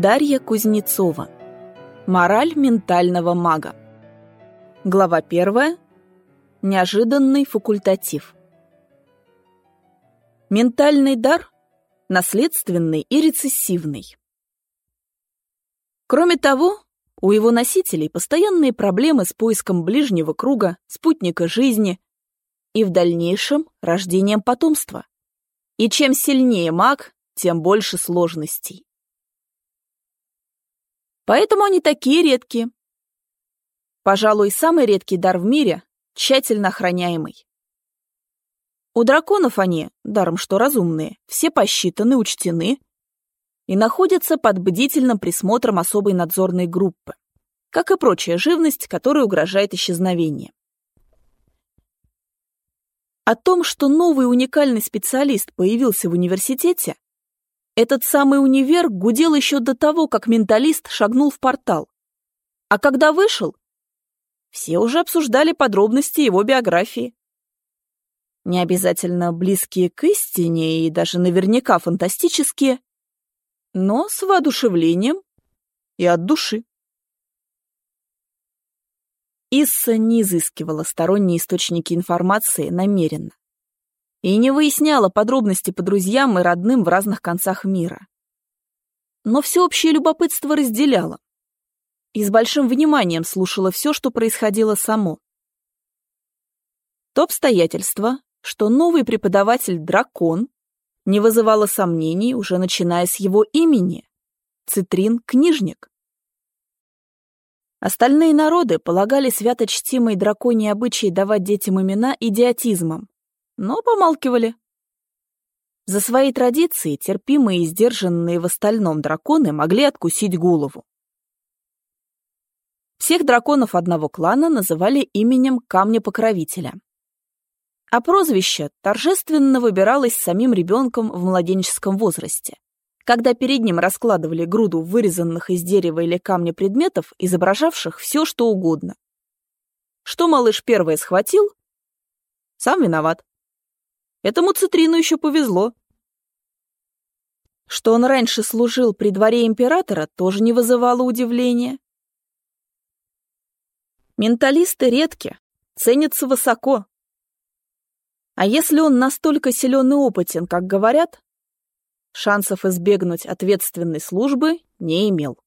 Дарья Кузнецова. Мораль ментального мага. Глава первая. Неожиданный факультатив. Ментальный дар – наследственный и рецессивный. Кроме того, у его носителей постоянные проблемы с поиском ближнего круга, спутника жизни и в дальнейшем рождением потомства. И чем сильнее маг, тем больше сложностей. Поэтому они такие редкие. Пожалуй, самый редкий дар в мире — тщательно охраняемый. У драконов они, даром что разумные, все посчитаны, учтены и находятся под бдительным присмотром особой надзорной группы, как и прочая живность, которая угрожает исчезновение. О том, что новый уникальный специалист появился в университете, этот самый универ гудел еще до того, как менталист шагнул в портал. А когда вышел, все уже обсуждали подробности его биографии. Не обязательно близкие к истине и даже наверняка фантастические, но с воодушевлением и от души. Исса не изыскивала сторонние источники информации намеренно и не выясняла подробности по друзьям и родным в разных концах мира. Но всеобщее любопытство разделяла и с большим вниманием слушала все, что происходило само. То обстоятельство, что новый преподаватель дракон не вызывало сомнений, уже начиная с его имени — Цитрин Книжник. Остальные народы полагали святочтимые драконьи обычаи давать детям имена идиотизмом, но помалкивали. За свои традиции терпимые и сдержанные в остальном драконы могли откусить голову. Всех драконов одного клана называли именем Камня-покровителя. А прозвище торжественно выбиралось самим ребенком в младенческом возрасте, когда перед ним раскладывали груду вырезанных из дерева или камня предметов, изображавших все, что угодно. Что малыш первое схватил, сам виноват. Этому Цитрину еще повезло. Что он раньше служил при дворе императора, тоже не вызывало удивления. Менталисты редки, ценятся высоко. А если он настолько силен и опытен, как говорят, шансов избегнуть ответственной службы не имел.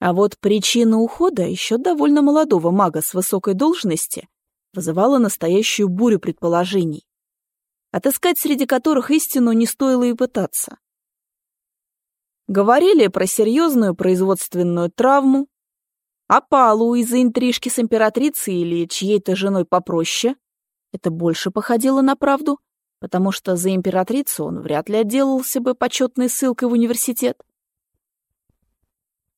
А вот причина ухода еще довольно молодого мага с высокой должности вызывала настоящую бурю предположений, отыскать среди которых истину не стоило и пытаться. Говорили про серьезную производственную травму, опалу из-за интрижки с императрицей или чьей-то женой попроще. Это больше походило на правду, потому что за императрицу он вряд ли отделался бы почетной ссылкой в университет.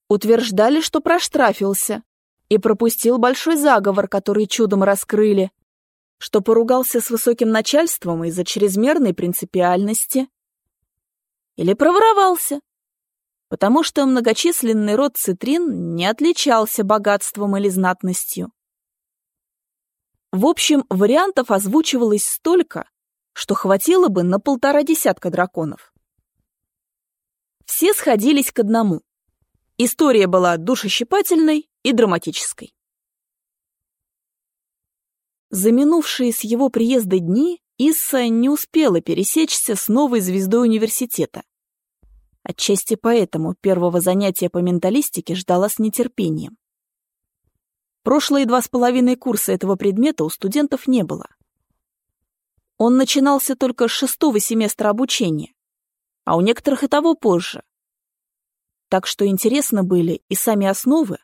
Утверждали, что проштрафился, и пропустил большой заговор, который чудом раскрыли, что поругался с высоким начальством из-за чрезмерной принципиальности. Или проворовался, потому что многочисленный род цитрин не отличался богатством или знатностью. В общем, вариантов озвучивалось столько, что хватило бы на полтора десятка драконов. Все сходились к одному. История была душещипательной и драматической. За минувшие с его приезда дни Исса не успела пересечься с новой звездой университета. Отчасти поэтому первого занятия по менталистике ждала с нетерпением. Прошлые два с половиной курса этого предмета у студентов не было. Он начинался только с шестого семестра обучения, а у некоторых и того позже. Так что интересны были и сами основы,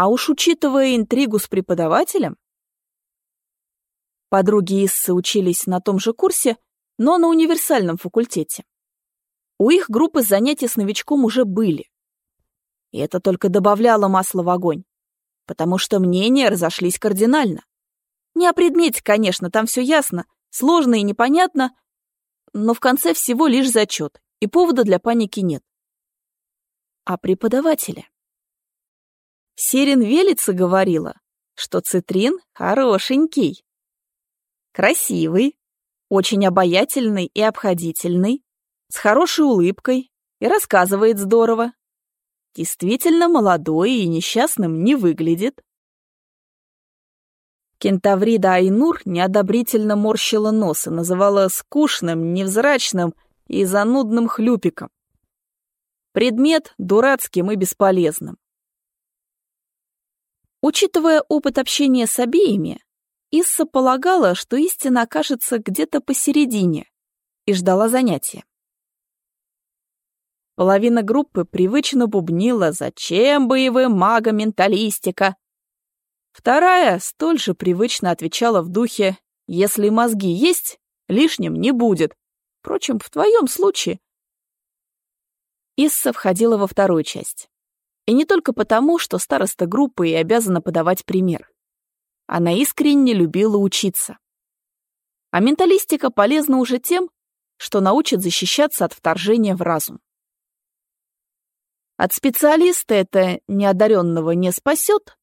а уж учитывая интригу с преподавателем... Подруги Иссы учились на том же курсе, но на универсальном факультете. У их группы занятия с новичком уже были. И это только добавляло масла в огонь, потому что мнения разошлись кардинально. Не о предмете, конечно, там все ясно, сложно и непонятно, но в конце всего лишь зачет, и повода для паники нет. А преподавателя? Сирен Велица говорила, что цитрин хорошенький. Красивый, очень обаятельный и обходительный, с хорошей улыбкой, и рассказывает здорово. Действительно молодой и несчастным не выглядит. Кентаврида Айнур неодобрительно морщила нос и называла скучным, невзрачным и занудным хлюпиком. Предмет дурацким и бесполезным. Учитывая опыт общения с обеими, Исса полагала, что истина окажется где-то посередине, и ждала занятия. Половина группы привычно бубнила «Зачем боевым магам менталистика?» Вторая столь же привычно отвечала в духе «Если мозги есть, лишним не будет». Впрочем, в твоем случае. Исса входила во вторую часть. И не только потому, что староста группы и обязана подавать пример. Она искренне любила учиться. А менталистика полезна уже тем, что научит защищаться от вторжения в разум. От специалиста это неодаренного не спасет,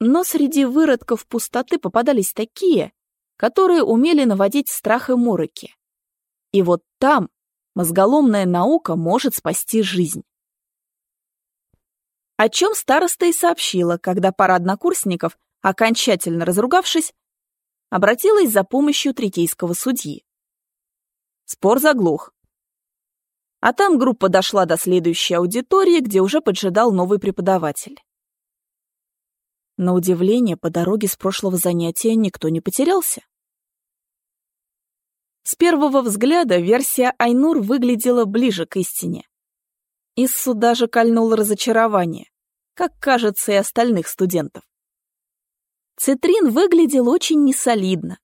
но среди выродков пустоты попадались такие, которые умели наводить страх и мороки. И вот там мозголомная наука может спасти жизнь. О чем староста и сообщила, когда пара однокурсников, окончательно разругавшись, обратилась за помощью третейского судьи. Спор заглох. А там группа дошла до следующей аудитории, где уже поджидал новый преподаватель. На удивление, по дороге с прошлого занятия никто не потерялся. С первого взгляда версия Айнур выглядела ближе к истине. Иссу даже кольнуло разочарование, как кажется и остальных студентов. Цитрин выглядел очень несолидно,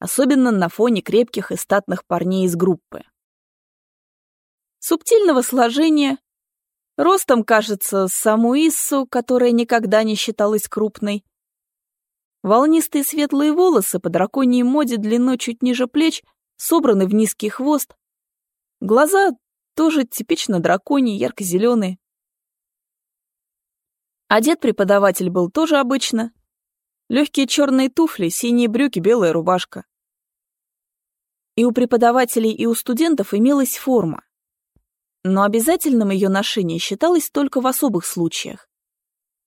особенно на фоне крепких и статных парней из группы. Субтильного сложения, ростом, кажется, саму Иссу, которая никогда не считалась крупной, волнистые светлые волосы по драконьей моде длиной чуть ниже плеч — собраны в низкий хвост. Глаза тоже типично драконьи, ярко-зеленые. Одет преподаватель был тоже обычно. Легкие черные туфли, синие брюки, белая рубашка. И у преподавателей, и у студентов имелась форма. Но обязательным ее ношение считалось только в особых случаях.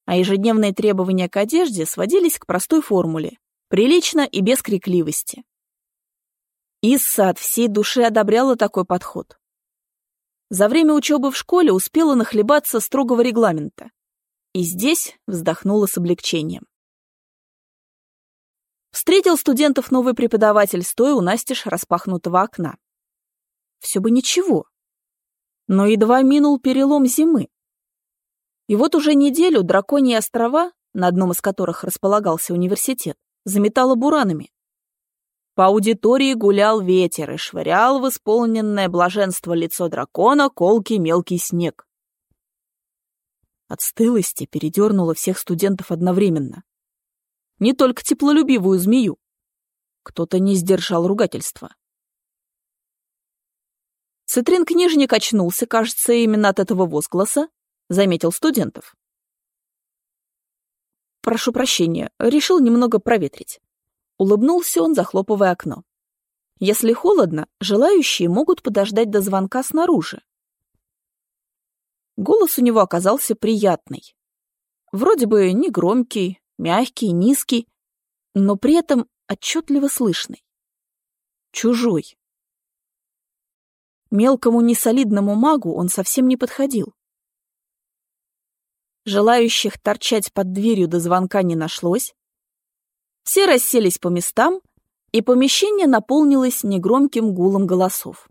А ежедневные требования к одежде сводились к простой формуле – прилично и без крикливости. Исса от всей души одобряла такой подход. За время учебы в школе успела нахлебаться строгого регламента. И здесь вздохнула с облегчением. Встретил студентов новый преподаватель, стоя у настежь распахнутого окна. Все бы ничего. Но едва минул перелом зимы. И вот уже неделю драконьи острова, на одном из которых располагался университет, заметало буранами. По аудитории гулял ветер и швырял в исполненное блаженство лицо дракона колкий мелкий снег. От стылости передернуло всех студентов одновременно. Не только теплолюбивую змею. Кто-то не сдержал ругательства. Цитрин-книжник очнулся, кажется, именно от этого возгласа, заметил студентов. Прошу прощения, решил немного проветрить. Улыбнулся он, захлопывая окно. Если холодно, желающие могут подождать до звонка снаружи. Голос у него оказался приятный. Вроде бы не громкий, мягкий, низкий, но при этом отчетливо слышный. Чужой. Мелкому несолидному магу он совсем не подходил. Желающих торчать под дверью до звонка не нашлось, все расселись по местам, и помещение наполнилось негромким гулом голосов.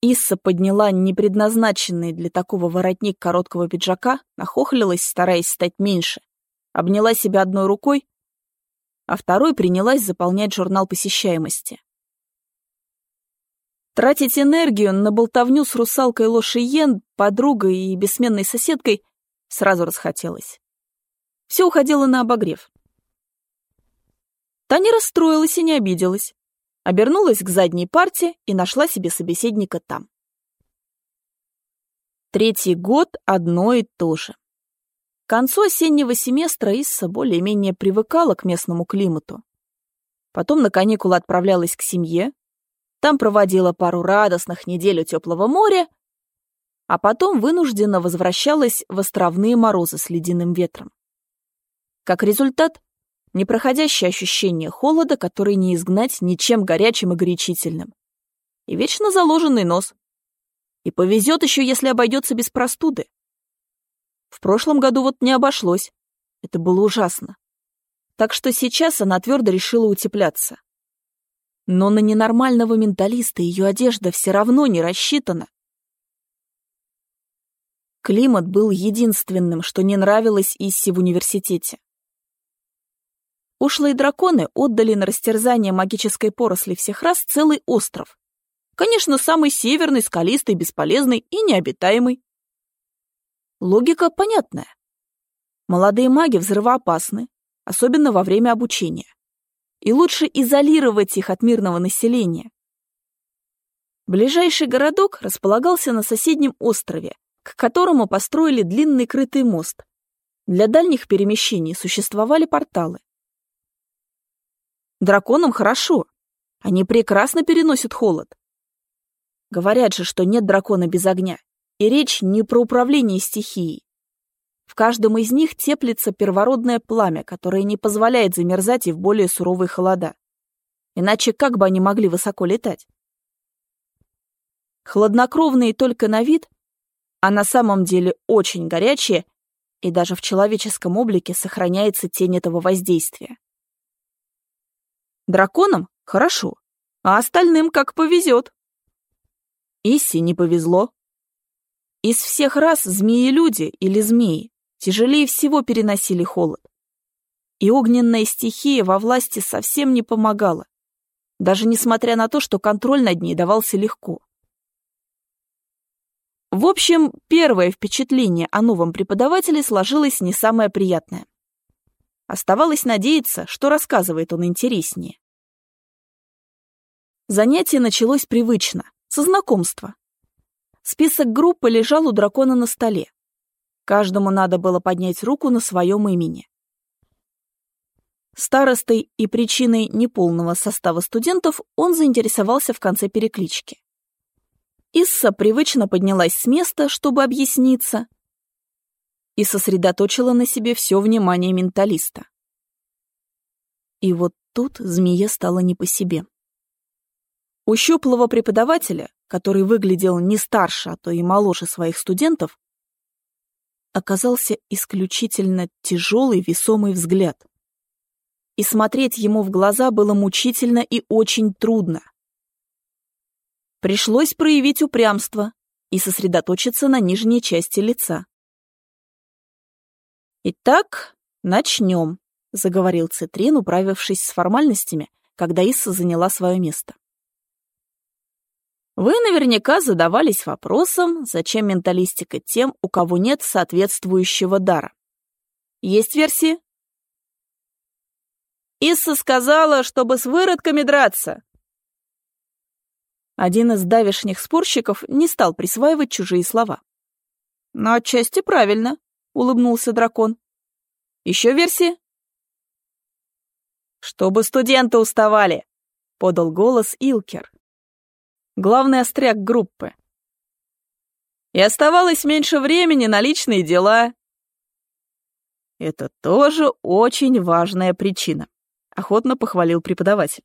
Исса подняла непредназначенный для такого воротник короткого пиджака, нахохлилась, стараясь стать меньше, обняла себя одной рукой, а второй принялась заполнять журнал посещаемости. Тратить энергию на болтовню с русалкой Лошиен, подругой и бессменной соседкой сразу расхотелось. Все уходило на обогрев. Таня расстроилась и не обиделась. Обернулась к задней парте и нашла себе собеседника там. Третий год одно и то же. К концу осеннего семестра Исса более-менее привыкала к местному климату. Потом на каникулы отправлялась к семье. там проводила пару радостных недель у теплого моря, а потом вынужденно возвращалась в островные морозы с ледяным ветром. Как результат, непроходящее ощущение холода, который не изгнать ничем горячим и горячительным. И вечно заложенный нос. И повезет еще, если обойдется без простуды. В прошлом году вот не обошлось. Это было ужасно. Так что сейчас она твердо решила утепляться. Но на ненормального менталиста ее одежда все равно не рассчитана. Климат был единственным, что не нравилось Исси в университете. Ушлые драконы отдали на растерзание магической поросли всех раз целый остров. Конечно, самый северный, скалистый, бесполезный и необитаемый. Логика понятная. Молодые маги взрывоопасны, особенно во время обучения. И лучше изолировать их от мирного населения. Ближайший городок располагался на соседнем острове, к которому построили длинный крытый мост. Для дальних перемещений существовали порталы. Драконам хорошо. Они прекрасно переносят холод. Говорят же, что нет дракона без огня. И речь не про управление стихией. В каждом из них теплится первородное пламя, которое не позволяет замерзать и в более суровые холода. Иначе как бы они могли высоко летать? Хладнокровные только на вид, а на самом деле очень горячие, и даже в человеческом облике сохраняется тень этого воздействия. Драконам — хорошо, а остальным как повезет. Исси не повезло. Из всех раз змеи-люди или змеи тяжелее всего переносили холод. И огненная стихия во власти совсем не помогала, даже несмотря на то, что контроль над ней давался легко. В общем, первое впечатление о новом преподавателе сложилось не самое приятное. Оставалось надеяться, что рассказывает он интереснее. Занятие началось привычно, со знакомства. Список группы лежал у дракона на столе. Каждому надо было поднять руку на своем имени. Старостой и причиной неполного состава студентов он заинтересовался в конце переклички. Исса привычно поднялась с места, чтобы объясниться, и сосредоточила на себе все внимание менталиста. И вот тут змея стала не по себе. У щуплого преподавателя, который выглядел не старше, а то и моложе своих студентов, оказался исключительно тяжелый весомый взгляд. И смотреть ему в глаза было мучительно и очень трудно. Пришлось проявить упрямство и сосредоточиться на нижней части лица. «Итак, начнем», — заговорил Цитрин, управившись с формальностями, когда Исса заняла свое место. Вы наверняка задавались вопросом, зачем менталистика тем, у кого нет соответствующего дара. Есть версии? Исса сказала, чтобы с выродками драться. Один из давешних спорщиков не стал присваивать чужие слова. Но отчасти правильно. — улыбнулся дракон. «Еще версии?» «Чтобы студенты уставали», — подал голос Илкер. Главный остряк группы. И оставалось меньше времени на личные дела. Это тоже очень важная причина, охотно похвалил преподаватель.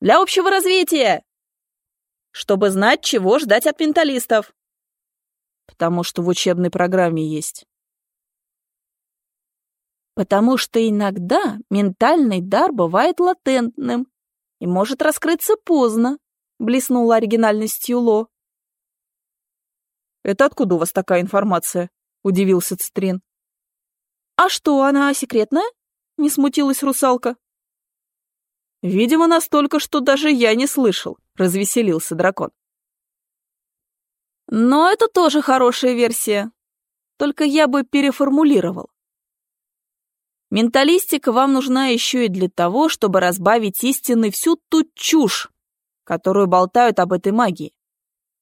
Для общего развития! Чтобы знать, чего ждать от менталистов потому что в учебной программе есть. Потому что иногда ментальный дар бывает латентным и может раскрыться поздно, блеснула оригинальностью Ло. «Это откуда у вас такая информация?» — удивился Цитрин. «А что, она секретная?» — не смутилась русалка. «Видимо, настолько, что даже я не слышал», — развеселился дракон. Но это тоже хорошая версия. Только я бы переформулировал. Менталистика вам нужна еще и для того, чтобы разбавить истиной всю ту чушь, которую болтают об этой магии.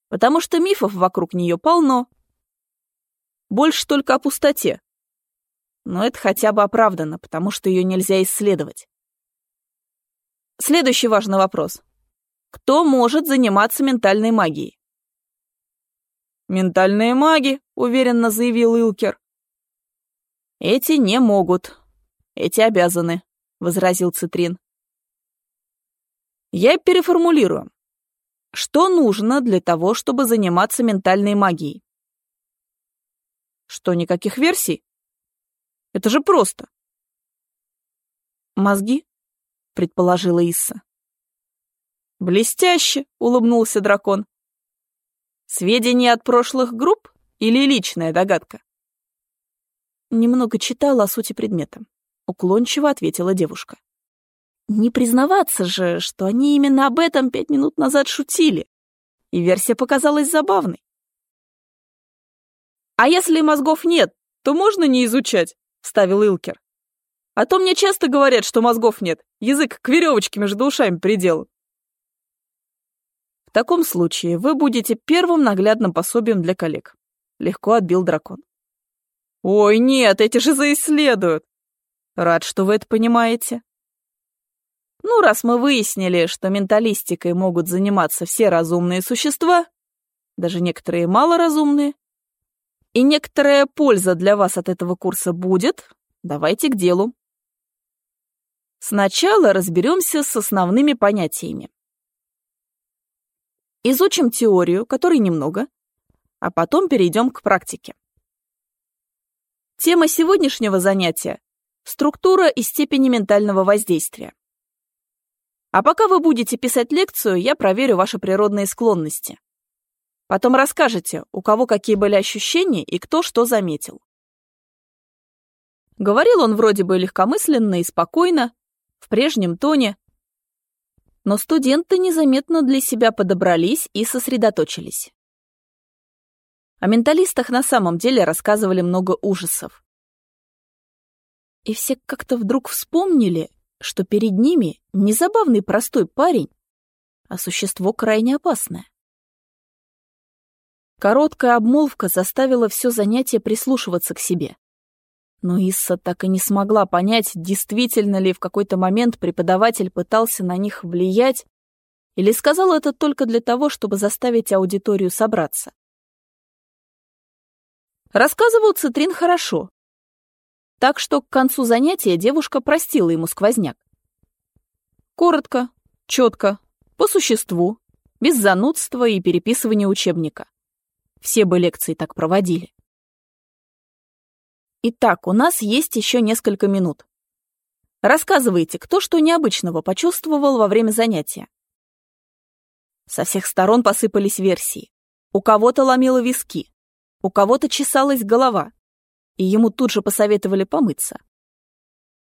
Потому что мифов вокруг нее полно. Больше только о пустоте. Но это хотя бы оправдано, потому что ее нельзя исследовать. Следующий важный вопрос. кто может заниматься ментальной магией. «Ментальные маги», — уверенно заявил Илкер. «Эти не могут. Эти обязаны», — возразил Цитрин. «Я переформулирую. Что нужно для того, чтобы заниматься ментальной магией?» «Что, никаких версий? Это же просто». «Мозги?» — предположила Исса. «Блестяще!» — улыбнулся дракон. «Сведения от прошлых групп или личная догадка?» Немного читала о сути предмета. Уклончиво ответила девушка. Не признаваться же, что они именно об этом пять минут назад шутили. И версия показалась забавной. «А если мозгов нет, то можно не изучать», — вставил Илкер. «А то мне часто говорят, что мозгов нет. Язык к веревочке между ушами приделан». В таком случае вы будете первым наглядным пособием для коллег. Легко отбил дракон. Ой, нет, эти же заисследуют. Рад, что вы это понимаете. Ну, раз мы выяснили, что менталистикой могут заниматься все разумные существа, даже некоторые малоразумные, и некоторая польза для вас от этого курса будет, давайте к делу. Сначала разберемся с основными понятиями. Изучим теорию, которой немного, а потом перейдем к практике. Тема сегодняшнего занятия – структура и степени ментального воздействия. А пока вы будете писать лекцию, я проверю ваши природные склонности. Потом расскажете, у кого какие были ощущения и кто что заметил. Говорил он вроде бы легкомысленно и спокойно, в прежнем тоне, но студенты незаметно для себя подобрались и сосредоточились. О менталистах на самом деле рассказывали много ужасов. И все как-то вдруг вспомнили, что перед ними не забавный простой парень, а существо крайне опасное. Короткая обмолвка заставила все занятие прислушиваться к себе. Но Исса так и не смогла понять, действительно ли в какой-то момент преподаватель пытался на них влиять, или сказал это только для того, чтобы заставить аудиторию собраться. Рассказывал Цитрин хорошо, так что к концу занятия девушка простила ему сквозняк. Коротко, четко, по существу, без занудства и переписывания учебника. Все бы лекции так проводили. Итак, у нас есть еще несколько минут. Рассказывайте, кто что необычного почувствовал во время занятия. Со всех сторон посыпались версии. У кого-то ломило виски, у кого-то чесалась голова, и ему тут же посоветовали помыться.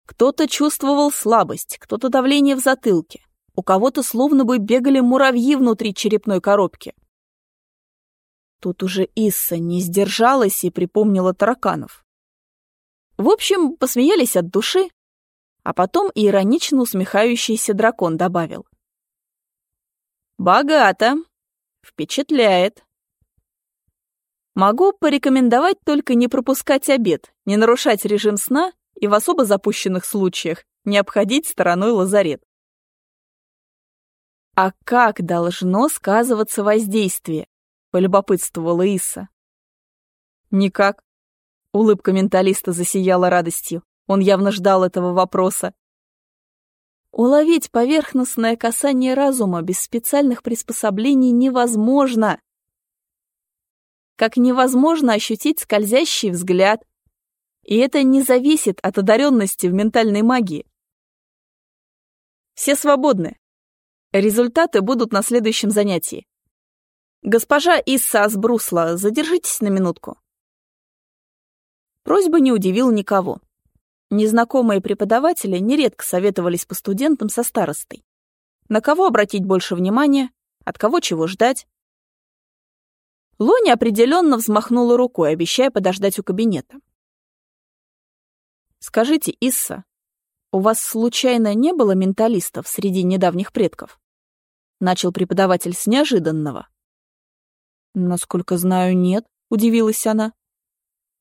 Кто-то чувствовал слабость, кто-то давление в затылке, у кого-то словно бы бегали муравьи внутри черепной коробки. Тут уже Исса не сдержалась и припомнила тараканов. В общем, посмеялись от души, а потом иронично усмехающийся дракон добавил. «Богато. Впечатляет. Могу порекомендовать только не пропускать обед, не нарушать режим сна и в особо запущенных случаях не обходить стороной лазарет. «А как должно сказываться воздействие?» — полюбопытствовала Иса. «Никак. Улыбка менталиста засияла радостью. Он явно ждал этого вопроса. Уловить поверхностное касание разума без специальных приспособлений невозможно. Как невозможно ощутить скользящий взгляд. И это не зависит от одаренности в ментальной магии. Все свободны. Результаты будут на следующем занятии. Госпожа Исса Асбрусла, задержитесь на минутку. Просьба не удивила никого. Незнакомые преподаватели нередко советовались по студентам со старостой. На кого обратить больше внимания, от кого чего ждать. Лони определенно взмахнула рукой, обещая подождать у кабинета. «Скажите, Исса, у вас случайно не было менталистов среди недавних предков?» Начал преподаватель с неожиданного. «Насколько знаю, нет», — удивилась она.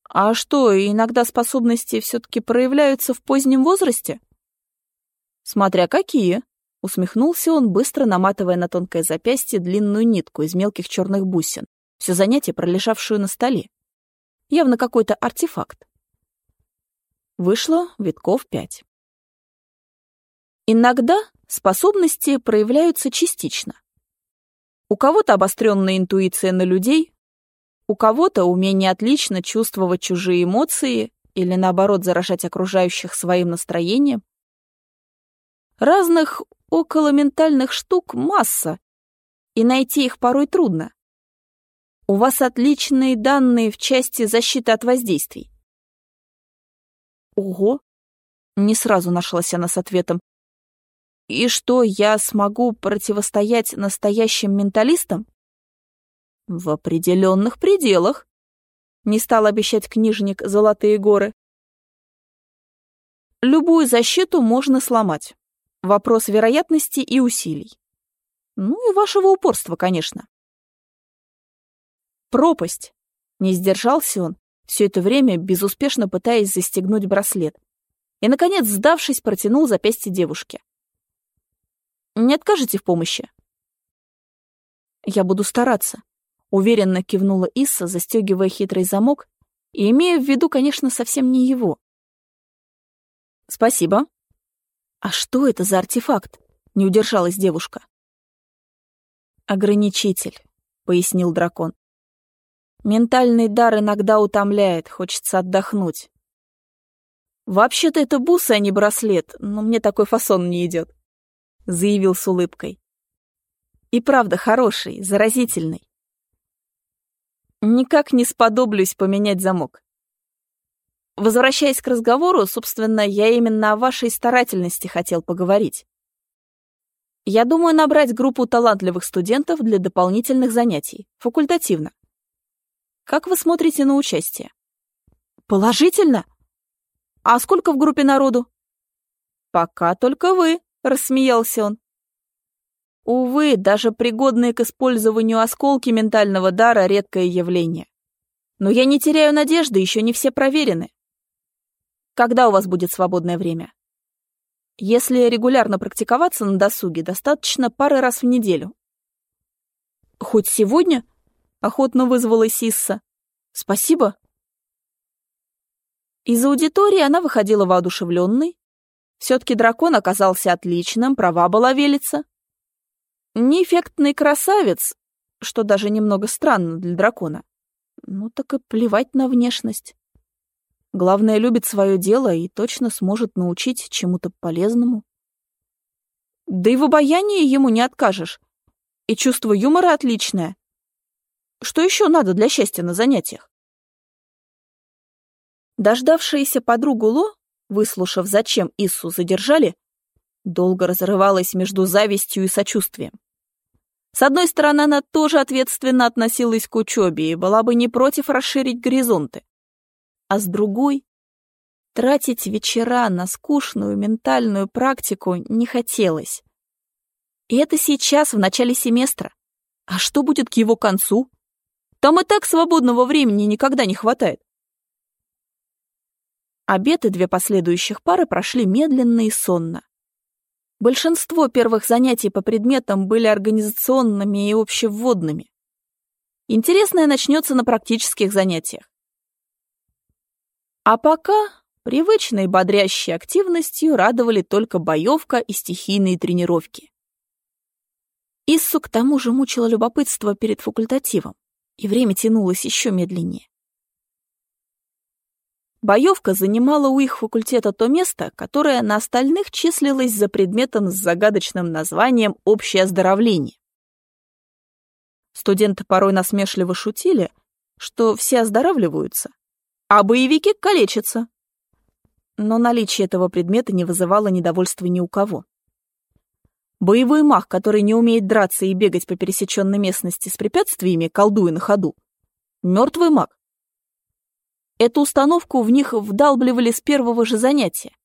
А что, иногда способности все-таки проявляются в позднем возрасте? Смотря какие, Усмехнулся он, быстро наматывая на тонкое запястье длинную нитку из мелких черных бусин, все занятие пролежавшую на столе. Явно какой-то артефакт. Вышло витков пять. Иногда способности проявляются частично. У кого-то обостренная интуиция на людей, у кого-то умение отлично чувствовать чужие эмоции или, наоборот, заражать окружающих своим настроением. Разных околоментальных штук масса, и найти их порой трудно. У вас отличные данные в части защиты от воздействий. Ого! Не сразу нашлась она с ответом. И что, я смогу противостоять настоящим менталистам? В определенных пределах. Не стал обещать книжник золотые горы. Любую защиту можно сломать. Вопрос вероятности и усилий. Ну и вашего упорства, конечно. Пропасть. Не сдержался он, все это время безуспешно пытаясь застегнуть браслет. И, наконец, сдавшись, протянул запястье девушке. «Не откажете в помощи?» «Я буду стараться», — уверенно кивнула Исса, застегивая хитрый замок, и имея в виду, конечно, совсем не его. «Спасибо». «А что это за артефакт?» — не удержалась девушка. «Ограничитель», — пояснил дракон. Ментальный дар иногда утомляет, хочется отдохнуть. «Вообще-то это бусы, а не браслет, но мне такой фасон не идет», — заявил с улыбкой. «И правда хороший, заразительный. Никак не сподоблюсь поменять замок. Возвращаясь к разговору, собственно, я именно о вашей старательности хотел поговорить. Я думаю набрать группу талантливых студентов для дополнительных занятий, факультативно. Как вы смотрите на участие? Положительно? А сколько в группе народу? Пока только вы, рассмеялся он. Увы, даже пригодные к использованию осколки ментального дара — редкое явление. Но я не теряю надежды, еще не все проверены. Когда у вас будет свободное время? Если регулярно практиковаться на досуге, достаточно пары раз в неделю. Хоть сегодня? Охотно вызвала Сисса. «Спасибо». Из аудитории она выходила воодушевленной. Все-таки дракон оказался отличным, права была велица. Неэффектный красавец, что даже немного странно для дракона. Ну так и плевать на внешность. Главное, любит свое дело и точно сможет научить чему-то полезному. Да и в обаянии ему не откажешь. И чувство юмора отличное. Что еще надо для счастья на занятиях? Дождавшаяся подругу Ло, выслушав, зачем Иссу задержали, долго разрывалась между завистью и сочувствием. С одной стороны, она тоже ответственно относилась к учебе и была бы не против расширить горизонты. А с другой, тратить вечера на скучную ментальную практику не хотелось. И это сейчас, в начале семестра. А что будет к его концу? Там и так свободного времени никогда не хватает. Обед и две последующих пары прошли медленно и сонно. Большинство первых занятий по предметам были организационными и общевводными. Интересное начнется на практических занятиях. А пока привычной бодрящей активностью радовали только боевка и стихийные тренировки. Иссу к тому же мучило любопытство перед факультативом и время тянулось еще медленнее. Боевка занимала у их факультета то место, которое на остальных числилось за предметом с загадочным названием «общее оздоровление». Студенты порой насмешливо шутили, что все оздоравливаются, а боевики калечатся. Но наличие этого предмета не вызывало недовольства ни у кого. Боевой маг, который не умеет драться и бегать по пересеченной местности с препятствиями, колдуя на ходу. Мертвый маг. Эту установку в них вдалбливали с первого же занятия.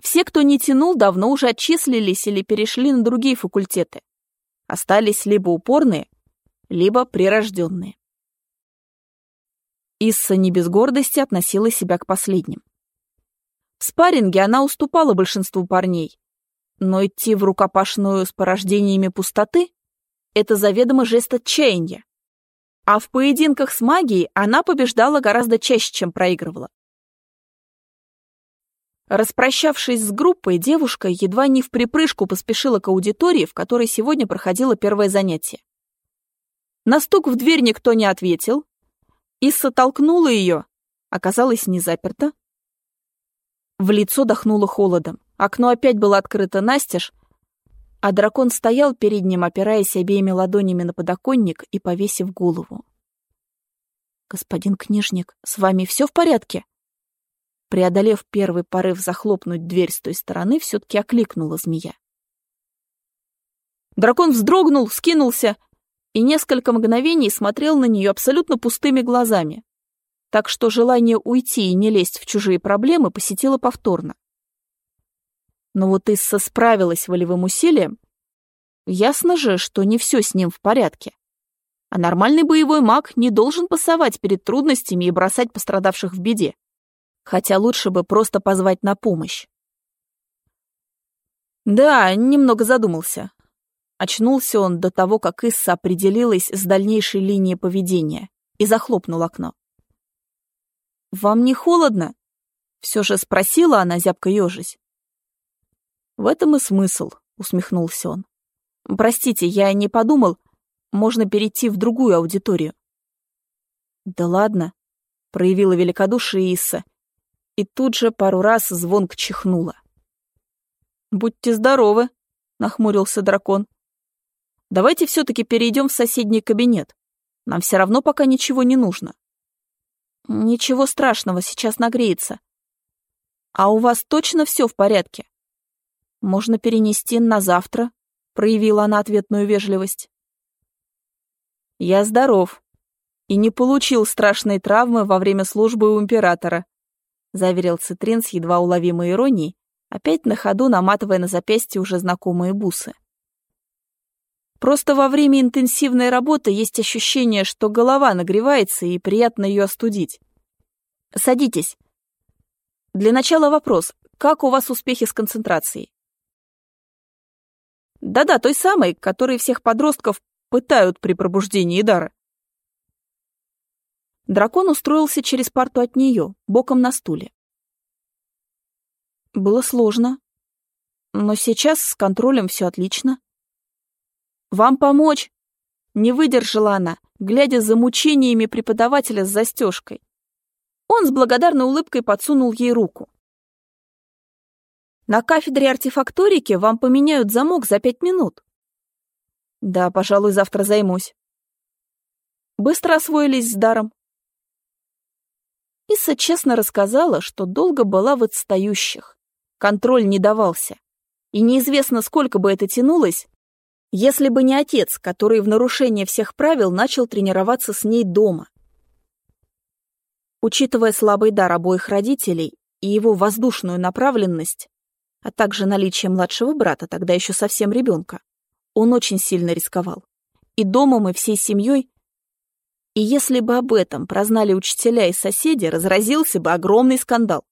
Все, кто не тянул, давно уже отчислились или перешли на другие факультеты. Остались либо упорные, либо прирожденные. Исса не без гордости относила себя к последним. В спарринге она уступала большинству парней, Но идти в рукопашную с порождениями пустоты — это заведомо жест отчаяния. А в поединках с магией она побеждала гораздо чаще, чем проигрывала. Распрощавшись с группой, девушка едва не в припрыжку поспешила к аудитории, в которой сегодня проходило первое занятие. На стук в дверь никто не ответил. Исса толкнула ее, оказалось не заперто. В лицо дохнуло холодом. Окно опять было открыто настежь, а дракон стоял перед ним, опираясь обеими ладонями на подоконник и повесив голову. «Господин книжник, с вами все в порядке?» Преодолев первый порыв захлопнуть дверь с той стороны, все-таки окликнула змея. Дракон вздрогнул, скинулся и несколько мгновений смотрел на нее абсолютно пустыми глазами. Так что желание уйти и не лезть в чужие проблемы посетило повторно. Но вот Исса справилась волевым усилием. Ясно же, что не все с ним в порядке. А нормальный боевой маг не должен пасовать перед трудностями и бросать пострадавших в беде хотя лучше бы просто позвать на помощь. Да, немного задумался. Очнулся он до того, как Исса определилась с дальнейшей линией поведения и захлопнул окно. «Вам не холодно?» — все же спросила она, зябко ежись. «В этом и смысл», — усмехнулся он. «Простите, я не подумал, можно перейти в другую аудиторию». «Да ладно», — проявила великодушие Исса и тут же пару раз звонко чихнула. «Будьте здоровы», — нахмурился дракон. «Давайте все-таки перейдем в соседний кабинет. Нам все равно пока ничего не нужно». «Ничего страшного, сейчас нагреется». «А у вас точно все в порядке?» «Можно перенести на завтра», — проявила она ответную вежливость. «Я здоров и не получил страшной травмы во время службы у императора», заверил Цитрин с едва уловимой иронией, опять на ходу наматывая на запястье уже знакомые бусы. Просто во время интенсивной работы есть ощущение, что голова нагревается и приятно ее остудить. Садитесь. Для начала вопрос. Как у вас успехи с концентрацией? Да-да, той самой, которой всех подростков пытают при пробуждении дара. Дракон устроился через парту от нее, боком на стуле. Было сложно, но сейчас с контролем все отлично. «Вам помочь?» — не выдержала она, глядя за мучениями преподавателя с застежкой. Он с благодарной улыбкой подсунул ей руку. «На кафедре артефакторики вам поменяют замок за пять минут». «Да, пожалуй, завтра займусь». Быстро освоились с даром. Иса честно рассказала, что долго была в отстающих. Контроль не давался. И неизвестно, сколько бы это тянулось, если бы не отец, который в нарушение всех правил начал тренироваться с ней дома. Учитывая слабый дар обоих родителей и его воздушную направленность, а также наличие младшего брата, тогда еще совсем ребенка, он очень сильно рисковал. И домом, и всей семьей и если бы об этом прознали учителя и соседи, разразился бы огромный скандал.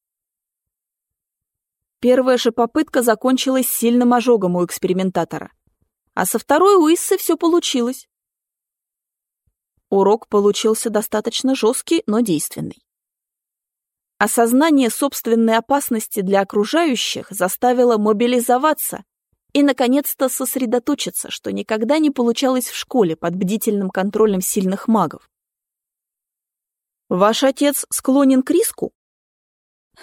Первая же попытка закончилась сильным ожогом у экспериментатора. А со второй у Иссы все получилось. Урок получился достаточно жесткий, но действенный. Осознание собственной опасности для окружающих заставило мобилизоваться и, наконец-то, сосредоточиться, что никогда не получалось в школе под бдительным контролем сильных магов. Ваш отец склонен к риску?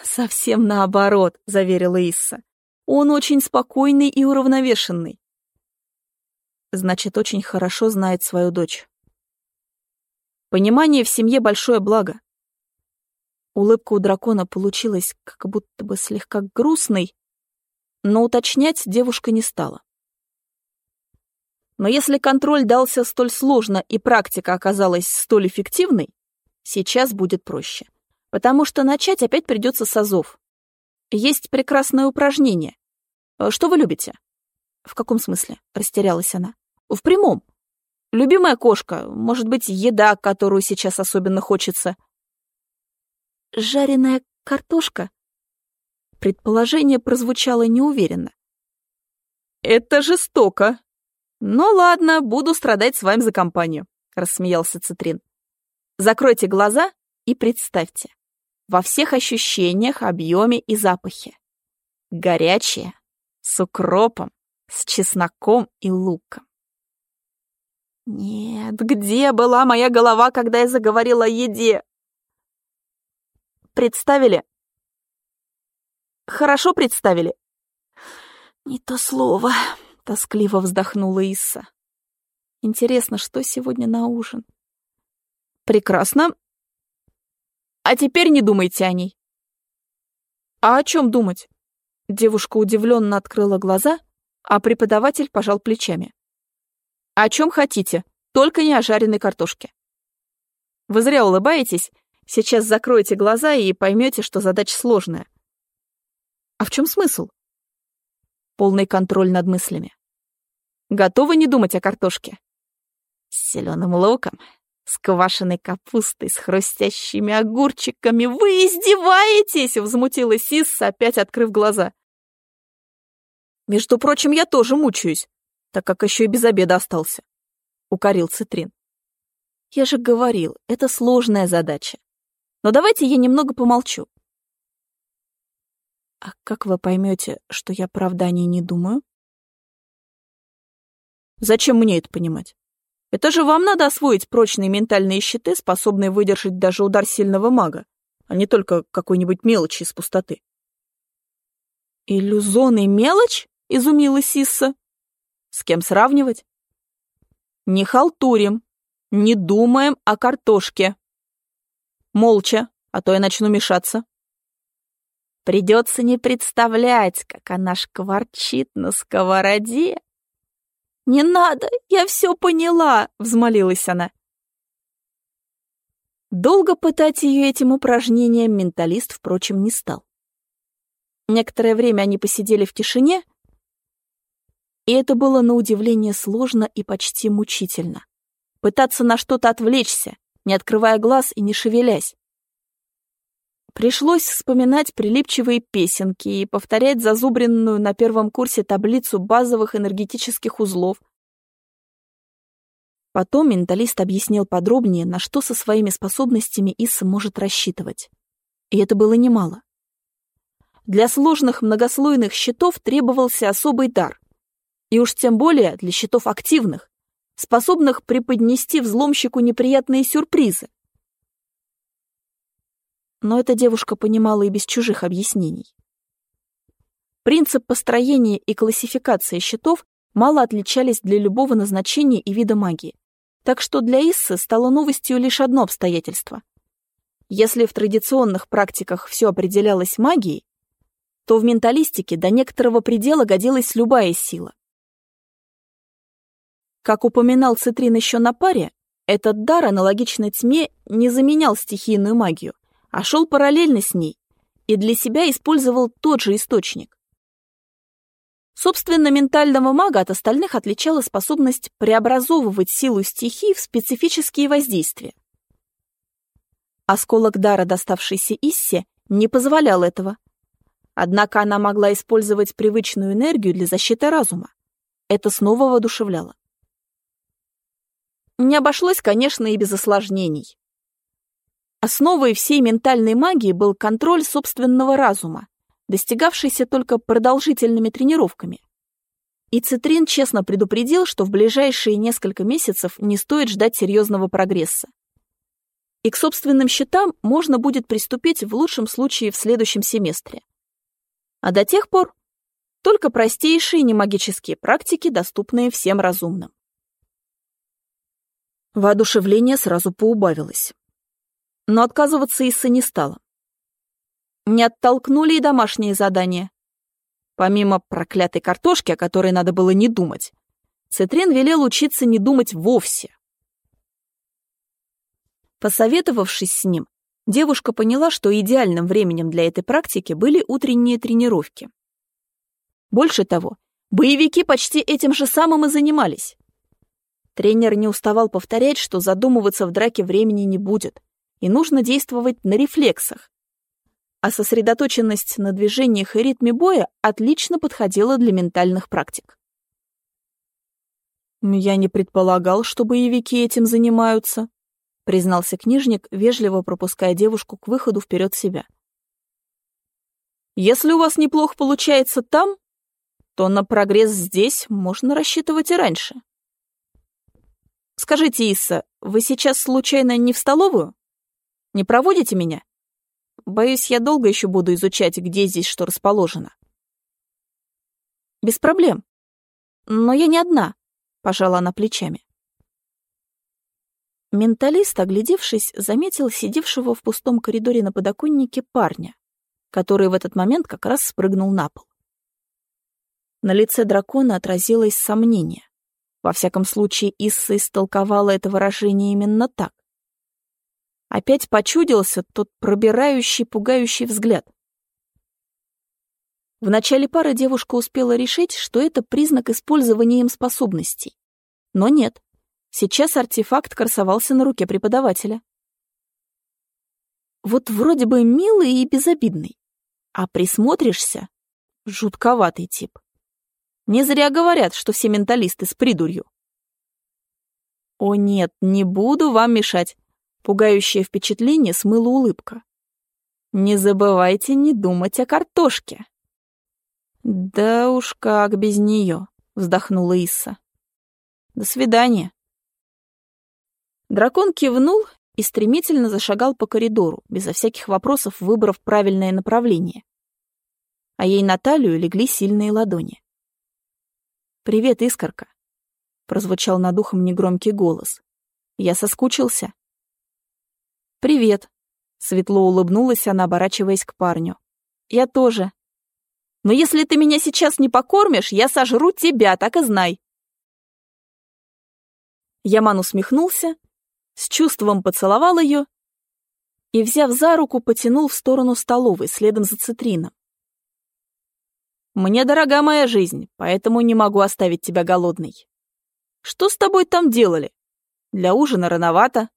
Совсем наоборот, заверила Исса. Он очень спокойный и уравновешенный. Значит, очень хорошо знает свою дочь. Понимание в семье большое благо. Улыбка у дракона получилась как будто бы слегка грустной, но уточнять девушка не стала. Но если контроль дался столь сложно и практика оказалась столь эффективной, Сейчас будет проще. Потому что начать опять придется с азов. Есть прекрасное упражнение. Э, что вы любите? В каком смысле? Растерялась она. В прямом. Любимая кошка, может быть, еда, которую сейчас особенно хочется. Жареная картошка? Предположение прозвучало неуверенно. Это жестоко. Ну ладно, буду страдать с вами за компанию, рассмеялся Цитрин. Закройте глаза и представьте. Во всех ощущениях, объеме и запахе. Горячее, с укропом, с чесноком и луком. Нет, где была моя голова, когда я заговорила о еде? Представили? Хорошо представили? Не то слово, тоскливо вздохнула Исса. Интересно, что сегодня на ужин? Прекрасно. А теперь не думайте о ней. А о чем думать? Девушка удивленно открыла глаза, а преподаватель пожал плечами. О чем хотите, только не о жареной картошке. Вы зря улыбаетесь, сейчас закроете глаза и поймете, что задача сложная. А в чем смысл? Полный контроль над мыслями. Готовы не думать о картошке? С зеленым луком, с квашеной капустой, с хрустящими огурчиками. Вы издеваетесь? Взмутилась Исса, опять открыв глаза. Между прочим, я тоже мучаюсь так как еще и без обеда остался», — укорил Цитрин. «Я же говорил, это сложная задача. Но давайте я немного помолчу». «А как вы поймете, что я правда о ней не думаю?» «Зачем мне это понимать? Это же вам надо освоить прочные ментальные щиты, способные выдержать даже удар сильного мага, а не только какой-нибудь мелочи из пустоты». «Иллюзон и мелочь?» — изумилась Исса. С кем сравнивать? Не халтурим, не думаем о картошке. Молча, а то я начну мешаться. Придется не представлять, как она шкварчит на сковороде. «Не надо, я все поняла!» — взмолилась она. Долго пытать ее этим упражнением менталист, впрочем, не стал. Некоторое время они посидели в тишине, и это было на удивление сложно и почти мучительно. Пытаться на что-то отвлечься, не открывая глаз и не шевелясь. Пришлось вспоминать прилипчивые песенки и повторять зазубренную на первом курсе таблицу базовых энергетических узлов. Потом менталист объяснил подробнее, на что со своими способностями Исса может рассчитывать. И это было немало. Для сложных многослойных щитов требовался особый дар, и уж тем более для счетов активных, способных преподнести взломщику неприятные сюрпризы. Но эта девушка понимала и без чужих объяснений. Принцип построения и классификации счетов мало отличались для любого назначения и вида магии, так что для Иссы стало новостью лишь одно обстоятельство. Если в традиционных практиках все определялось магией, то в менталистике до некоторого предела годилась любая сила. Как упоминал Цитрин еще на паре, этот дар, аналогично тьме, не заменял стихийную магию, а шел параллельно с ней и для себя использовал тот же источник. Собственно, ментального мага от остальных отличала способность преобразовывать силу стихий в специфические воздействия. Осколок дара, доставшийся Иссе, не позволял этого. Однако она могла использовать привычную энергию для защиты разума. Это снова воодушевляло. Не обошлось, конечно, и без осложнений. Основой всей ментальной магии был контроль собственного разума, достигавшийся только продолжительными тренировками. И Цитрин честно предупредил, что в ближайшие несколько месяцев не стоит ждать серьезного прогресса. И к собственным счетам можно будет приступить в лучшем случае в следующем семестре. А до тех пор только простейшие немагические практики, доступные всем разумным. Воодушевление сразу поубавилось. Но отказываться Исса не стала. Не оттолкнули и домашние задания. Помимо проклятой картошки, о которой надо было не думать, Цитрин велел учиться не думать вовсе. Посоветовавшись с ним, девушка поняла, что идеальным временем для этой практики были утренние тренировки. Больше того, боевики почти этим же самым и занимались. Тренер не уставал повторять, что задумываться в драке времени не будет, и нужно действовать на рефлексах. А сосредоточенность на движениях и ритме боя отлично подходила для ментальных практик. «Я не предполагал, что боевики этим занимаются», — признался книжник, вежливо пропуская девушку к выходу вперед себя. «Если у вас неплохо получается там, то на прогресс здесь можно рассчитывать и раньше. Скажите, Исса, вы сейчас случайно не в столовую? Не проводите меня? Боюсь, я долго еще буду изучать, где здесь что расположено. Без проблем. Но я не одна, пожала она плечами. Менталист, оглядевшись, заметил сидевшего в пустом коридоре на подоконнике парня, который в этот момент как раз спрыгнул на пол. На лице дракона отразилось сомнение. Во всяком случае, Исса истолковала это выражение именно так. Опять почудился тот пробирающий, пугающий взгляд. В начале пары девушка успела решить, что это признак использования им способностей. Но нет. Сейчас артефакт красовался на руке преподавателя. Вот вроде бы милый и безобидный, а присмотришься — жутковатый тип. Не зря говорят, что все менталисты с придурью. О нет, не буду вам мешать. Пугающее впечатление смыла улыбка. Не забывайте не думать о картошке. Да уж как без нее, вздохнула Исса. До свидания. Дракон кивнул и стремительно зашагал по коридору, безо всяких вопросов выбрав правильное направление. А ей на талию легли сильные ладони. «Привет, Искорка!» — прозвучал над ухом негромкий голос. «Я соскучился?» «Привет!» — светло улыбнулась она, оборачиваясь к парню. «Я тоже. Но если ты меня сейчас не покормишь, я сожру тебя, так и знай!» Яман усмехнулся, с чувством поцеловал ее и, взяв за руку, потянул в сторону столовой, следом за цитрином. Мне дорога моя жизнь, поэтому не могу оставить тебя голодной. Что с тобой там делали? Для ужина рановато.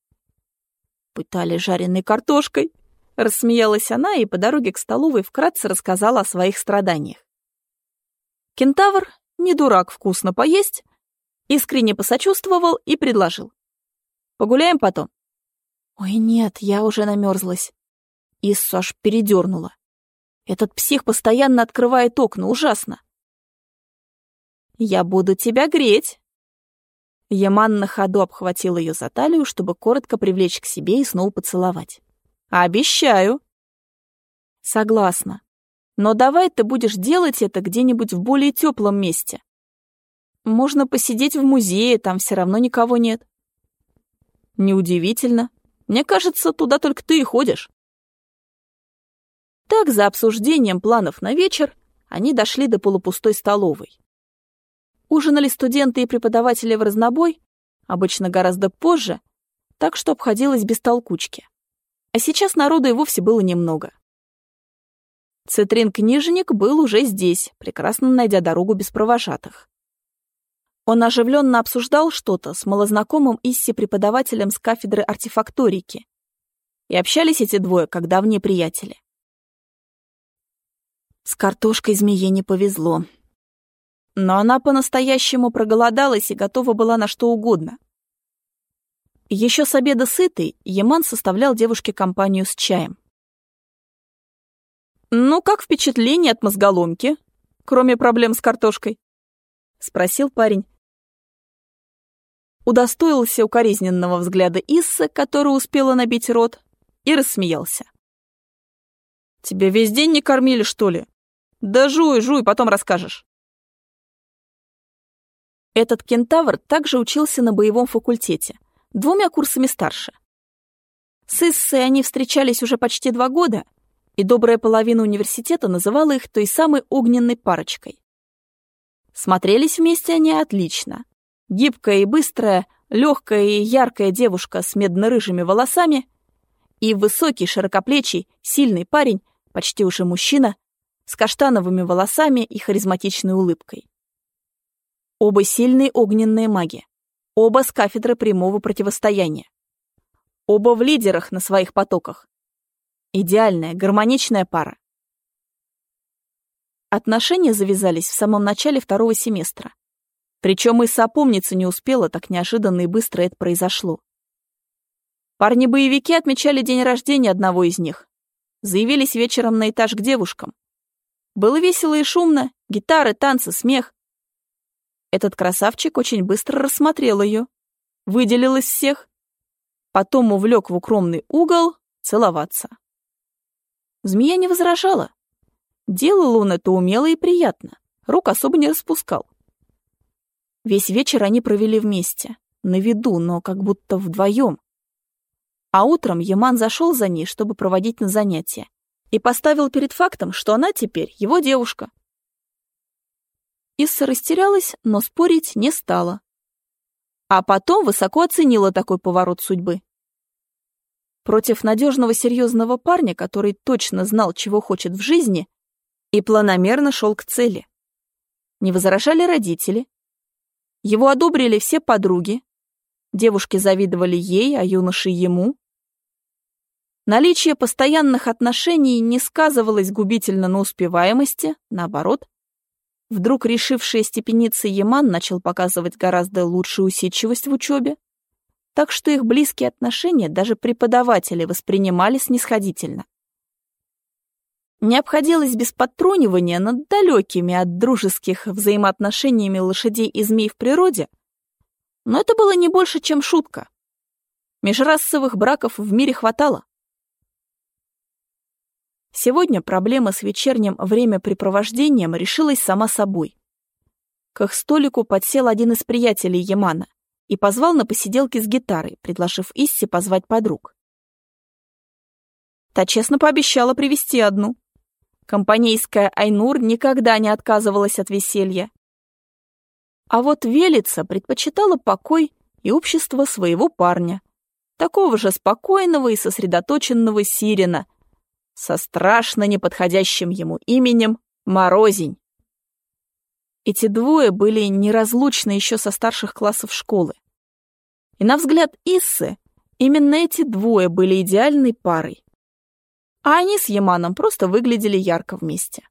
Пытали жареной картошкой. Рассмеялась она и по дороге к столовой вкратце рассказала о своих страданиях. Кентавр, не дурак вкусно поесть, искренне посочувствовал и предложил. «Погуляем потом?» «Ой, нет, я уже намерзлась». Иссу аж передернула. Этот псих постоянно открывает окна, ужасно. «Я буду тебя греть!» Яман на ходу обхватил ее за талию, чтобы коротко привлечь к себе и снова поцеловать. «Обещаю!» «Согласна. Но давай ты будешь делать это где-нибудь в более теплом месте. Можно посидеть в музее, там все равно никого нет». «Неудивительно. Мне кажется, туда только ты и ходишь». Так, за обсуждением планов на вечер, они дошли до полупустой столовой. Ужинали студенты и преподаватели в разнобой, обычно гораздо позже, так что обходилось без толкучки. А сейчас народу и вовсе было немного. Цитрин-книжник был уже здесь, прекрасно найдя дорогу без провожатых. Он оживленно обсуждал что-то с малознакомым Исси преподавателем с кафедры артефакторики. И общались эти двое, как давние приятели. С картошкой змее не повезло. Но она по-настоящему проголодалась и готова была на что угодно. Еще с обеда сытый Яман составлял девушке компанию с чаем. «Ну, как впечатление от мозголомки, кроме проблем с картошкой?» — спросил парень. Удостоился укоризненного взгляда Иссы, которая успела набить рот, и рассмеялся. «Тебя весь день не кормили, что ли?» Да жуй, жуй, потом расскажешь. Этот кентавр также учился на боевом факультете, двумя курсами старше. С Иссой они встречались уже почти два года, и добрая половина университета называла их той самой огненной парочкой. Смотрелись вместе они отлично. Гибкая и быстрая, легкая и яркая девушка с медно-рыжими волосами и высокий, широкоплечий, сильный парень, почти уже мужчина, с каштановыми волосами и харизматичной улыбкой. Оба сильные огненные маги. Оба с кафедры прямого противостояния. Оба в лидерах на своих потоках. Идеальная, гармоничная пара. Отношения завязались в самом начале второго семестра. Причем и опомниться не успела, так неожиданно и быстро это произошло. Парни-боевики отмечали день рождения одного из них. Заявились вечером на этаж к девушкам. Было весело и шумно, гитары, танцы, смех. Этот красавчик очень быстро рассмотрел ее, выделил из всех, потом увлек в укромный угол целоваться. Змея не возражала. Делал он это умело и приятно, рук особо не распускал. Весь вечер они провели вместе, на виду, но как будто вдвоем. А утром Яман зашел за ней, чтобы проводить на занятия, и поставил перед фактом, что она теперь его девушка. Исса растерялась, но спорить не стала. А потом высоко оценила такой поворот судьбы. Против надежного серьезного парня, который точно знал, чего хочет в жизни, и планомерно шел к цели. Не возражали родители. Его одобрили все подруги. Девушки завидовали ей, а юноши ему. Наличие постоянных отношений не сказывалось губительно на успеваемости, наоборот. Вдруг решивший степениться Яман начал показывать гораздо лучшую усидчивость в учебе, так что их близкие отношения даже преподаватели воспринимали снисходительно. Не обходилось без подтрунивания над далекими от дружеских взаимоотношениями лошадей и змей в природе, но это было не больше, чем шутка. Межрасовых браков в мире хватало. Сегодня проблема с вечерним времяпрепровождением решилась сама собой. К их столику подсел один из приятелей Ямана и позвал на посиделки с гитарой, предложив Исси позвать подруг. Та честно пообещала привести одну. Компанейская Айнур никогда не отказывалась от веселья. А вот Велица предпочитала покой и общество своего парня, такого же спокойного и сосредоточенного Сирина, со страшно неподходящим ему именем Морозень. Эти двое были неразлучны еще со старших классов школы. И на взгляд Иссы, именно эти двое были идеальной парой. А они с Яманом просто выглядели ярко вместе.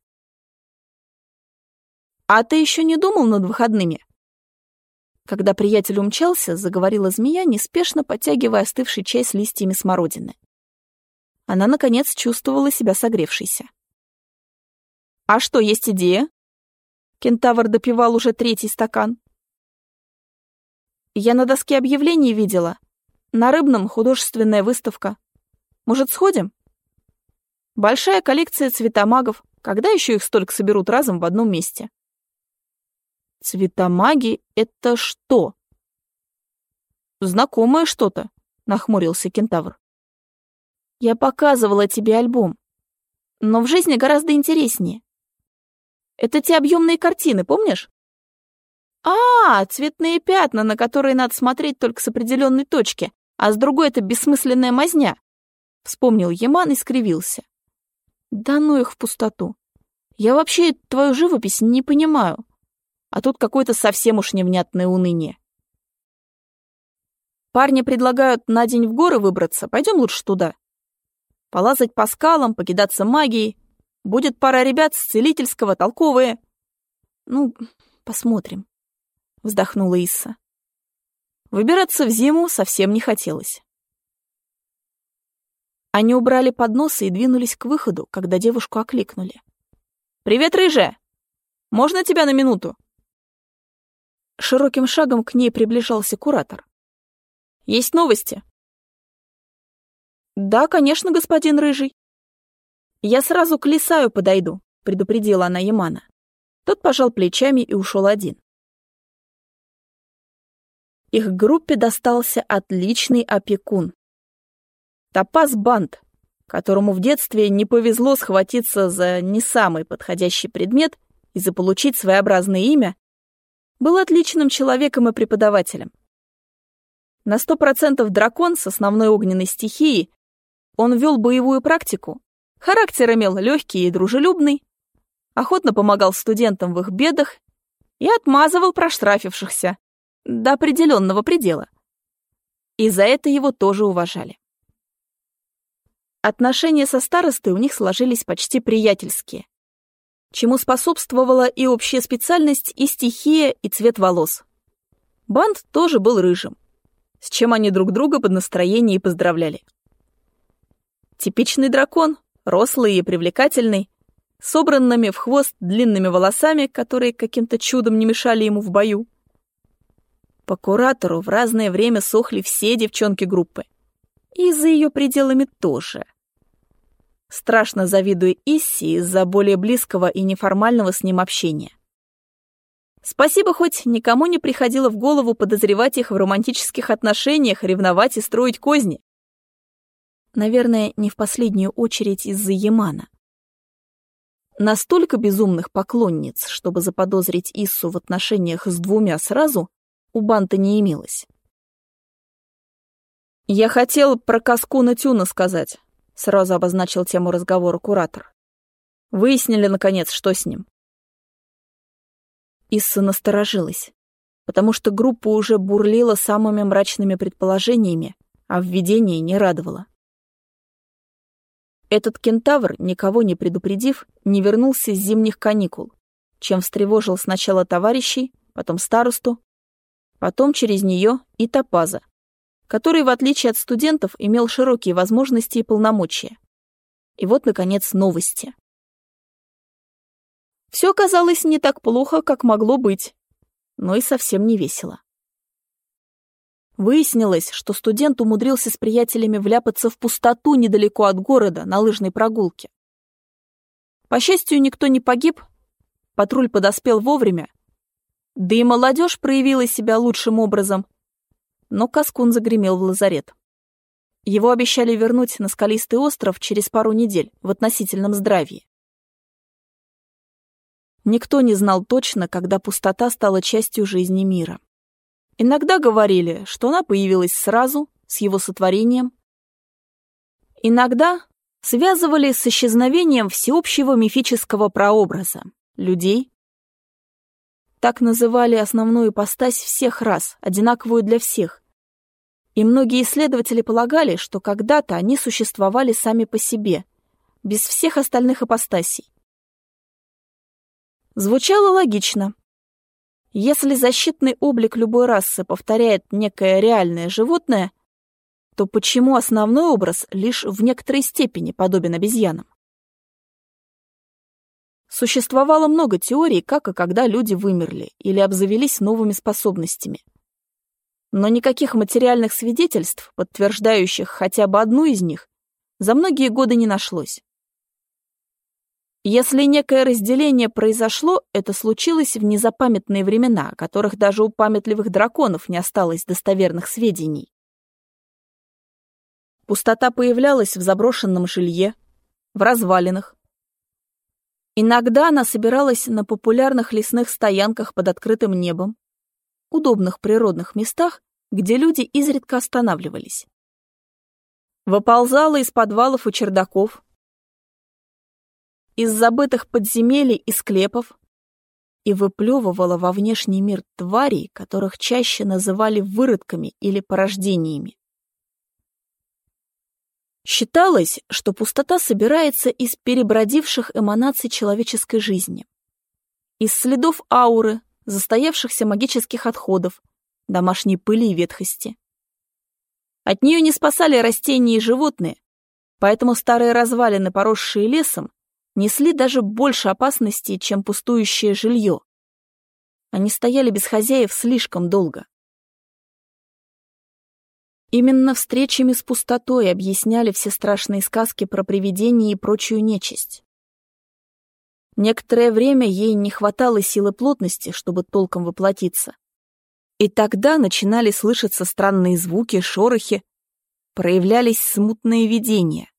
«А ты еще не думал над выходными?» Когда приятель умчался, заговорила змея, неспешно подтягивая остывший чай с листьями смородины она, наконец, чувствовала себя согревшейся. «А что, есть идея?» Кентавр допивал уже третий стакан. «Я на доске объявлений видела. На Рыбном художественная выставка. Может, сходим?» «Большая коллекция цветомагов. Когда еще их столько соберут разом в одном месте?» «Цветомаги — это что?» «Знакомое что-то», — нахмурился кентавр. Я показывала тебе альбом. Но в жизни гораздо интереснее. Это те объемные картины, помнишь? А, цветные пятна, на которые надо смотреть только с определенной точки, а с другой это бессмысленная мазня. Вспомнил Яман и скривился. Да ну их в пустоту. Я вообще твою живопись не понимаю. А тут какое-то совсем уж невнятное уныние. Парни предлагают на день в горы выбраться. Пойдем лучше туда полазать по скалам, покидаться магией. Будет пара ребят с целительского, толковые. Ну, посмотрим, вздохнула Исса. Выбираться в зиму совсем не хотелось. Они убрали подносы и двинулись к выходу, когда девушку окликнули. «Привет, рыжая! Можно тебя на минуту?» Широким шагом к ней приближался куратор. «Есть новости?» «Да, конечно, господин Рыжий». «Я сразу к Лисаю подойду», — предупредила она Ямана. Тот пожал плечами и ушел один. Их группе достался отличный опекун. Топаз Банд, которому в детстве не повезло схватиться за не самый подходящий предмет и заполучить своеобразное имя, был отличным человеком и преподавателем. На сто процентов дракон с основной огненной стихией он вел боевую практику, характер имел легкий и дружелюбный, охотно помогал студентам в их бедах и отмазывал проштрафившихся до определенного предела. И за это его тоже уважали. Отношения со старостой у них сложились почти приятельские. чему способствовала и общая специальность, и стихия, и цвет волос. Бант тоже был рыжим, с чем они друг друга под настроение и поздравляли. Типичный дракон, рослый и привлекательный, собранными в хвост длинными волосами, которые каким-то чудом не мешали ему в бою. По куратору в разное время сохли все девчонки группы. И за ее пределами тоже. Страшно завидуя Исси из-за более близкого и неформального с ним общения. Спасибо, хоть никому не приходило в голову подозревать их в романтических отношениях, ревновать и строить козни. Наверное, не в последнюю очередь из-за Ямана. Настолько безумных поклонниц, чтобы заподозрить Иссу в отношениях с двумя сразу, у Банта не имелось. «Я хотел про Каскуна Тюна сказать», — сразу обозначил тему разговора куратор. «Выяснили, наконец, что с ним». Исса насторожилась, потому что группа уже бурлила самыми мрачными предположениями, а введение не радовало. Этот кентавр, никого не предупредив, не вернулся с зимних каникул, чем встревожил сначала товарищей, потом старосту, потом через нее и Топаза, который, в отличие от студентов, имел широкие возможности и полномочия. И вот, наконец, новости. Все оказалось не так плохо, как могло быть, но и совсем не весело. Выяснилось, что студент умудрился с приятелями вляпаться в пустоту недалеко от города на лыжной прогулке. По счастью, никто не погиб, патруль подоспел вовремя, да и молодежь проявила себя лучшим образом. Но Каскун загремел в лазарет. Его обещали вернуть на скалистый остров через пару недель в относительном здравии. Никто не знал точно, когда пустота стала частью жизни мира. Иногда говорили, что она появилась сразу, с его сотворением. Иногда связывали с исчезновением всеобщего мифического прообраза — людей. Так называли основную ипостась всех рас, одинаковую для всех. И многие исследователи полагали, что когда-то они существовали сами по себе, без всех остальных ипостасей. Звучало логично, если защитный облик любой расы повторяет некое реальное животное, то почему основной образ лишь в некоторой степени подобен обезьянам? Существовало много теорий, как и когда люди вымерли или обзавелись новыми способностями. Но никаких материальных свидетельств, подтверждающих хотя бы одну из них, за многие годы не нашлось. Если некое разделение произошло, это случилось в незапамятные времена, о которых даже у памятливых драконов не осталось достоверных сведений. Пустота появлялась в заброшенном жилье, в развалинах. Иногда она собиралась на популярных лесных стоянках под открытым небом, удобных природных местах, где люди изредка останавливались. Выползала из подвалов и чердаков, из забытых подземелий и склепов и выплевывала во внешний мир тварей, которых чаще называли выродками или порождениями. Считалось, что пустота собирается из перебродивших эманаций человеческой жизни. Из следов ауры, застоявшихся магических отходов, домашней пыли и ветхости. От нее не спасали растения и животные, поэтому старые развалины, поросшие лесом, несли даже больше опасностей, чем пустующее жилье. Они стояли без хозяев слишком долго. Именно встречами с пустотой объясняли все страшные сказки про привидения и прочую нечисть. Некоторое время ей не хватало силы плотности, чтобы толком воплотиться. И тогда начинали слышаться странные звуки, шорохи, проявлялись смутные видения.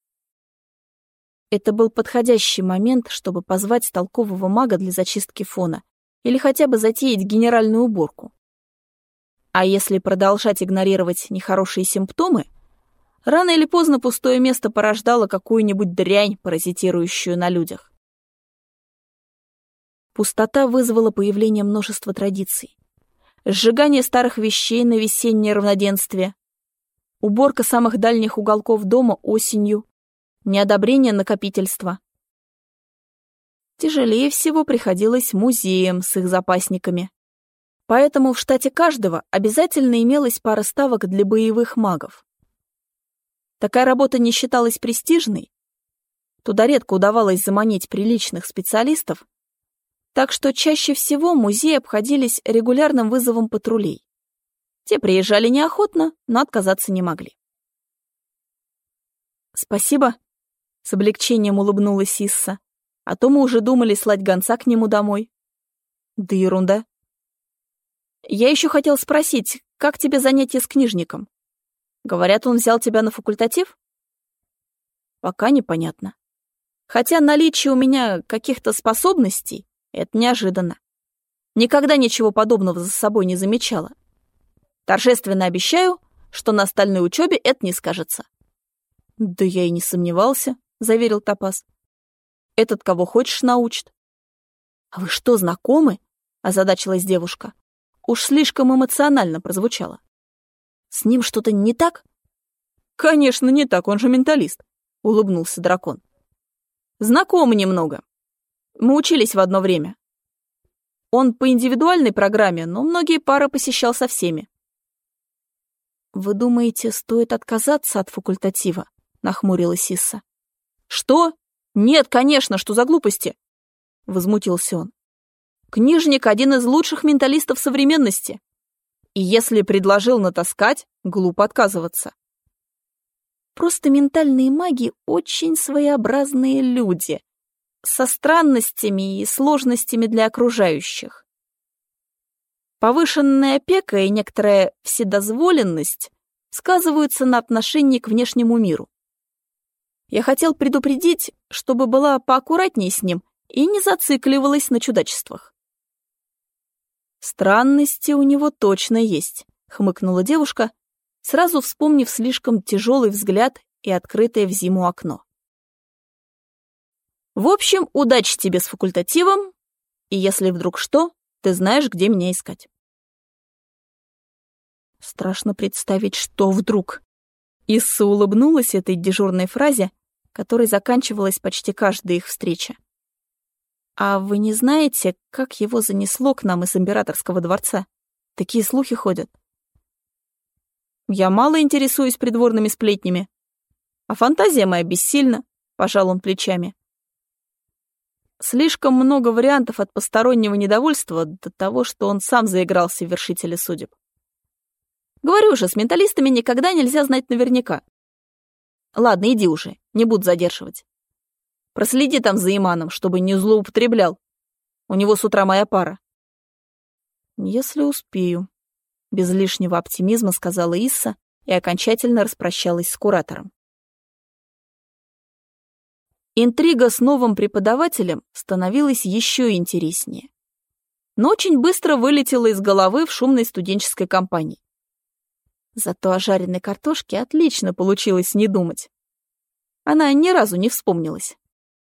Это был подходящий момент, чтобы позвать толкового мага для зачистки фона или хотя бы затеять генеральную уборку. А если продолжать игнорировать нехорошие симптомы, рано или поздно пустое место порождало какую-нибудь дрянь, паразитирующую на людях. Пустота вызвала появление множества традиций. Сжигание старых вещей на весеннее равноденствие, уборка самых дальних уголков дома осенью, неодобрение накопительства. Тяжелее всего приходилось музеям с их запасниками. Поэтому в штате каждого обязательно имелась пара ставок для боевых магов. Такая работа не считалась престижной. Туда редко удавалось заманить приличных специалистов, так что чаще всего музеи обходились регулярным вызовом патрулей. Те приезжали неохотно, но отказаться не могли. «Спасибо», — с облегчением улыбнулась Исса. «А то мы уже думали слать гонца к нему домой». «Да ерунда». «Я еще хотел спросить, как тебе занятие с книжником? Говорят, он взял тебя на факультатив?» «Пока непонятно. Хотя наличие у меня каких-то способностей — это неожиданно. Никогда ничего подобного за собой не замечала. Торжественно обещаю, что на остальной учебе это не скажется. «Да я и не сомневался», — заверил Топаз. «Этот кого хочешь научит». «А вы что, знакомы?» — озадачилась девушка. Уж слишком эмоционально прозвучало. «С ним что-то не так?» «Конечно, не так, он же менталист», — улыбнулся дракон. «Знакомы немного. Мы учились в одно время. Он по индивидуальной программе, но многие пары посещал со всеми. «Вы думаете, стоит отказаться от факультатива?» нахмурилась Исса. «Что? Нет, конечно, что за глупости?» — возмутился он. «Книжник — один из лучших менталистов современности. И если предложил натаскать, глупо отказываться. Просто ментальные маги очень своеобразные люди, со странностями и сложностями для окружающих. Повышенная опека и некоторая вседозволенность сказываются на отношении к внешнему миру. Я хотел предупредить, чтобы была поаккуратнее с ним и не зацикливалась на чудачествах. «Странности у него точно есть», — хмыкнула девушка, сразу вспомнив слишком тяжелый взгляд и открытое в зиму окно. «В общем, удачи тебе с факультативом, и если вдруг что, ты знаешь, где меня искать». Страшно представить, что вдруг. Исса улыбнулась этой дежурной фразе, которой заканчивалась почти каждая их встреча. «А вы не знаете, как его занесло к нам из императорского дворца? Такие слухи ходят». «Я мало интересуюсь придворными сплетнями. А фантазия моя бессильна», — пожал он плечами. Слишком много вариантов от постороннего недовольства до того, что он сам заигрался в вершителя судеб. Говорю же, с менталистами никогда нельзя знать наверняка. Ладно, иди уже, не буду задерживать. Проследи там за Иманом, чтобы не злоупотреблял. У него с утра моя пара. Если успею, без лишнего оптимизма сказала Исса и окончательно распрощалась с куратором. Интрига с новым преподавателем становилась еще интереснее. Но очень быстро вылетела из головы в шумной студенческой компании. Зато о жареной картошке отлично получилось не думать. Она ни разу не вспомнилась.